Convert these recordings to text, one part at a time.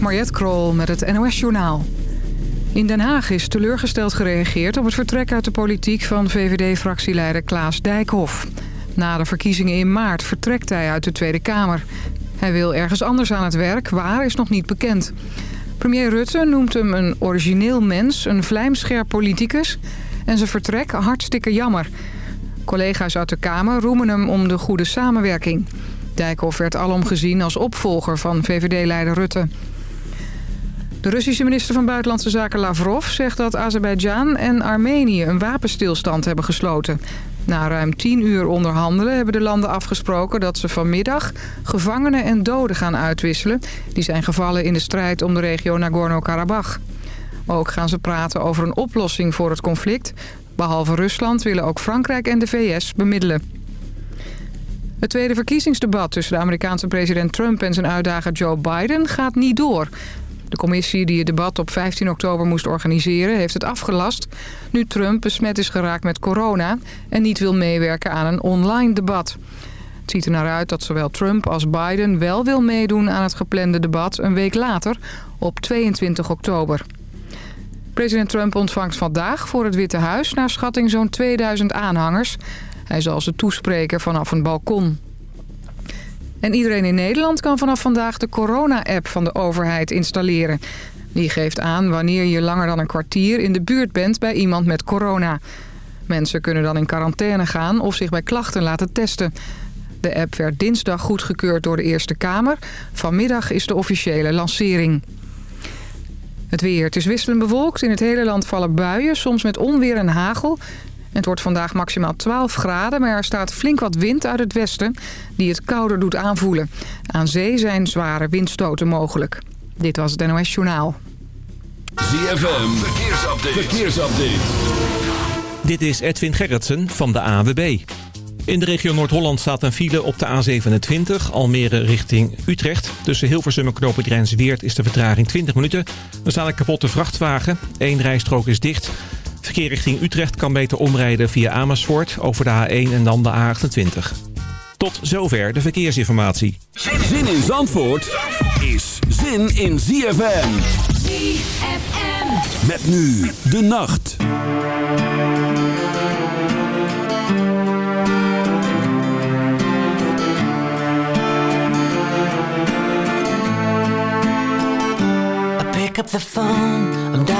Mariette Krol met het NOS Journaal. In Den Haag is teleurgesteld gereageerd op het vertrek uit de politiek van VVD-fractieleider Klaas Dijkhoff. Na de verkiezingen in maart vertrekt hij uit de Tweede Kamer. Hij wil ergens anders aan het werk, waar is nog niet bekend. Premier Rutte noemt hem een origineel mens, een vlijmscherp politicus... en zijn vertrek hartstikke jammer. Collega's uit de Kamer roemen hem om de goede samenwerking. Dijkhoff werd alom gezien als opvolger van VVD-leider Rutte. De Russische minister van Buitenlandse Zaken Lavrov zegt dat Azerbeidzjan en Armenië een wapenstilstand hebben gesloten. Na ruim tien uur onderhandelen hebben de landen afgesproken dat ze vanmiddag gevangenen en doden gaan uitwisselen. Die zijn gevallen in de strijd om de regio Nagorno-Karabakh. Ook gaan ze praten over een oplossing voor het conflict. Behalve Rusland willen ook Frankrijk en de VS bemiddelen. Het tweede verkiezingsdebat tussen de Amerikaanse president Trump en zijn uitdager Joe Biden gaat niet door. De commissie die het debat op 15 oktober moest organiseren heeft het afgelast... nu Trump besmet is geraakt met corona en niet wil meewerken aan een online debat. Het ziet er naar uit dat zowel Trump als Biden wel wil meedoen aan het geplande debat een week later op 22 oktober. President Trump ontvangt vandaag voor het Witte Huis naar schatting zo'n 2000 aanhangers. Hij zal ze toespreken vanaf een balkon. En iedereen in Nederland kan vanaf vandaag de corona-app van de overheid installeren. Die geeft aan wanneer je langer dan een kwartier in de buurt bent bij iemand met corona. Mensen kunnen dan in quarantaine gaan of zich bij klachten laten testen. De app werd dinsdag goedgekeurd door de Eerste Kamer. Vanmiddag is de officiële lancering. Het weer. Het is wisselend bewolkt. In het hele land vallen buien, soms met onweer en hagel. Het wordt vandaag maximaal 12 graden, maar er staat flink wat wind uit het westen... die het kouder doet aanvoelen. Aan zee zijn zware windstoten mogelijk. Dit was het NOS Journaal. ZFM, verkeersupdate. verkeersupdate. Dit is Edwin Gerritsen van de AWB. In de regio Noord-Holland staat een file op de A27, Almere richting Utrecht. Tussen Hilversum en Weert is de vertraging 20 minuten. Er staat een kapotte vrachtwagen, Eén rijstrook is dicht... Verkeer richting Utrecht kan beter omrijden via Amersfoort over de A1 en dan de A28. Tot zover de verkeersinformatie. Zin in Zandvoort is zin in ZFM. ZFM. Met nu de nacht. pick up the phone.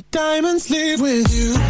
like diamonds live with you.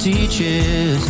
teaches.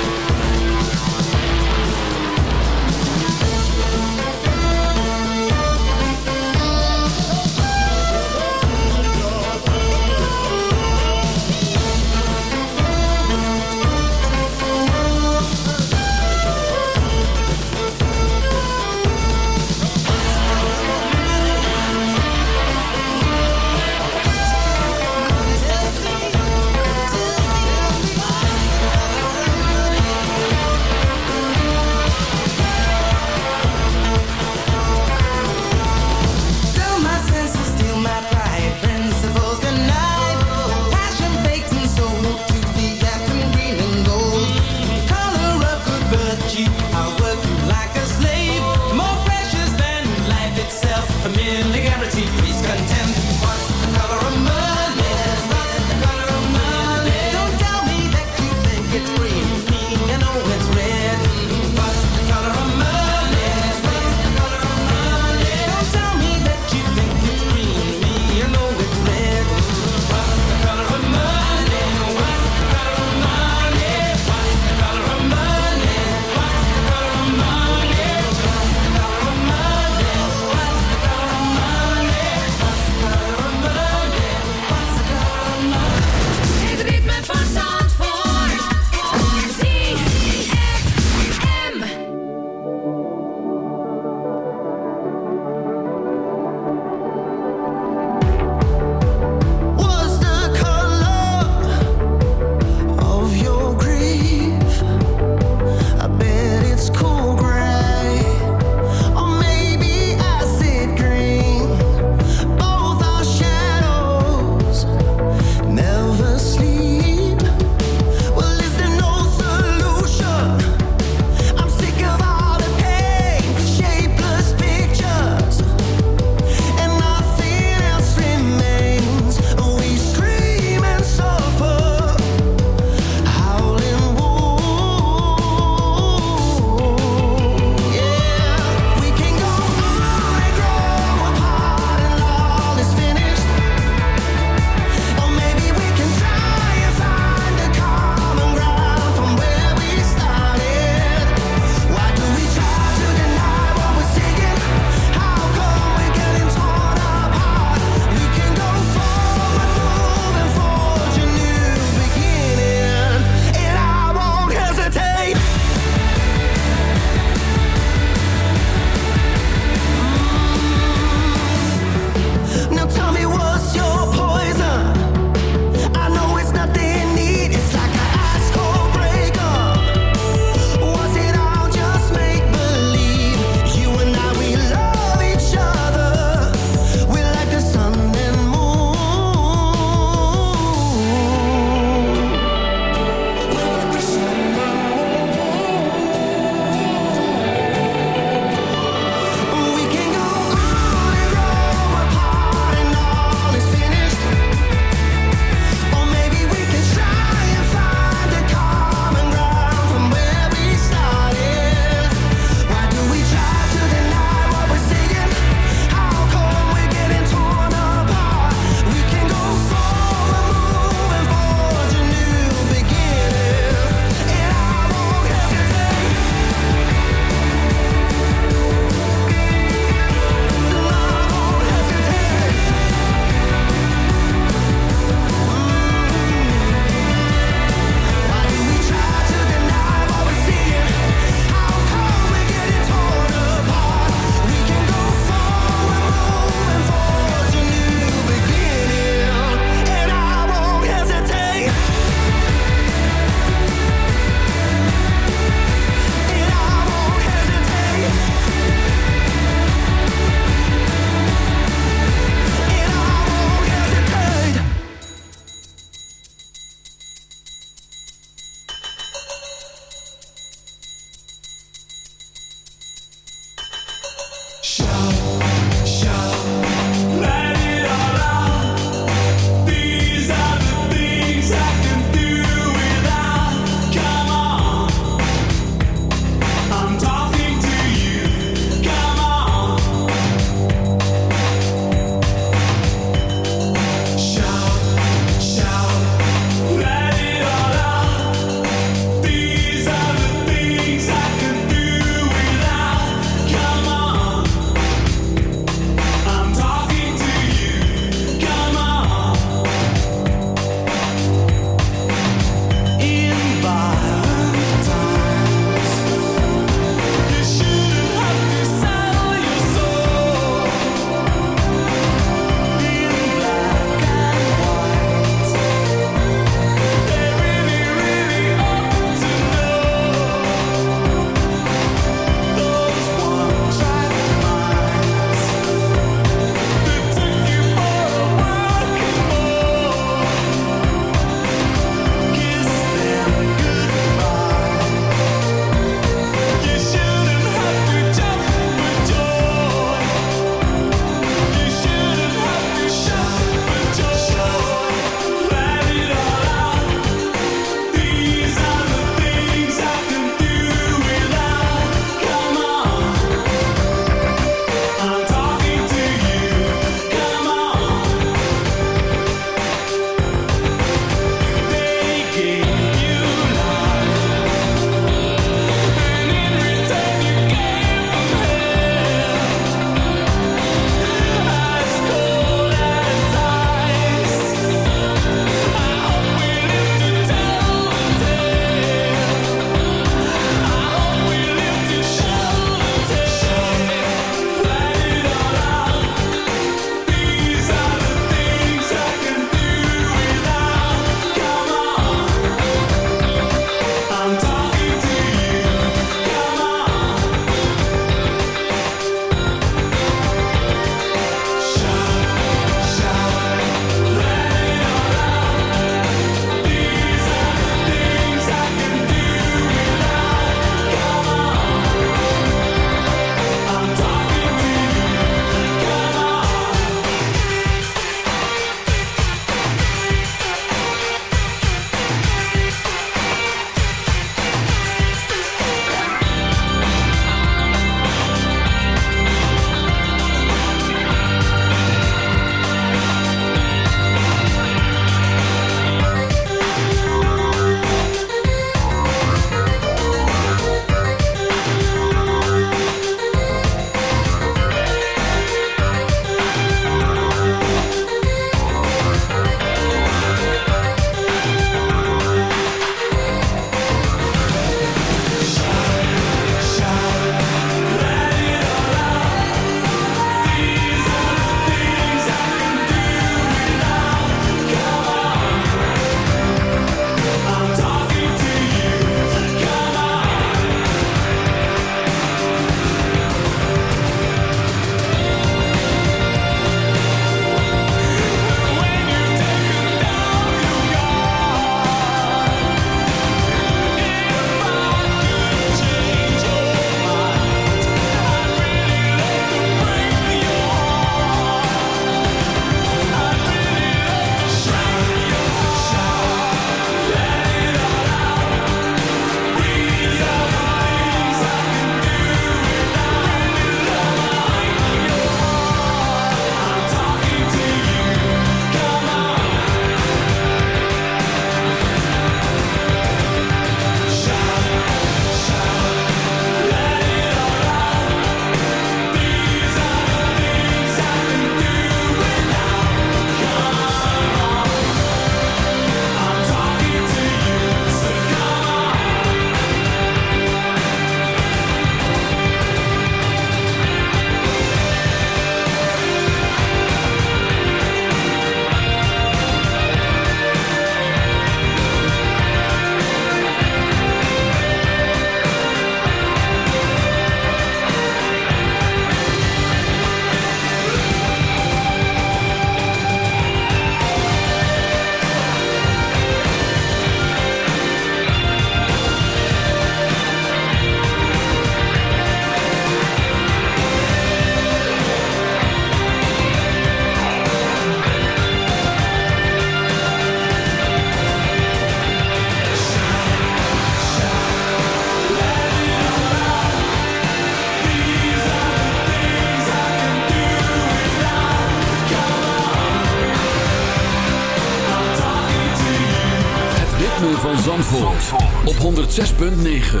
106.9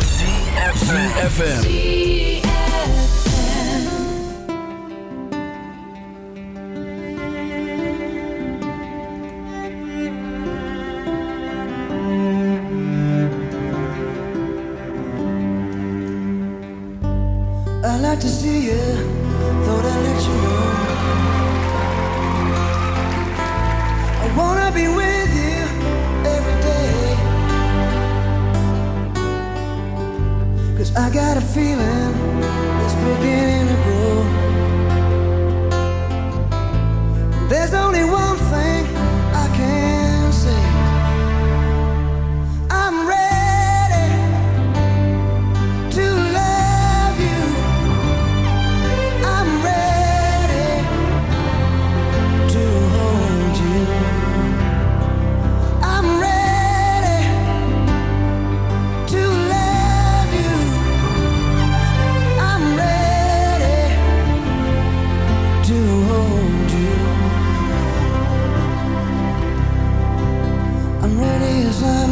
CFFM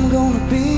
I'm gonna be.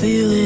feel it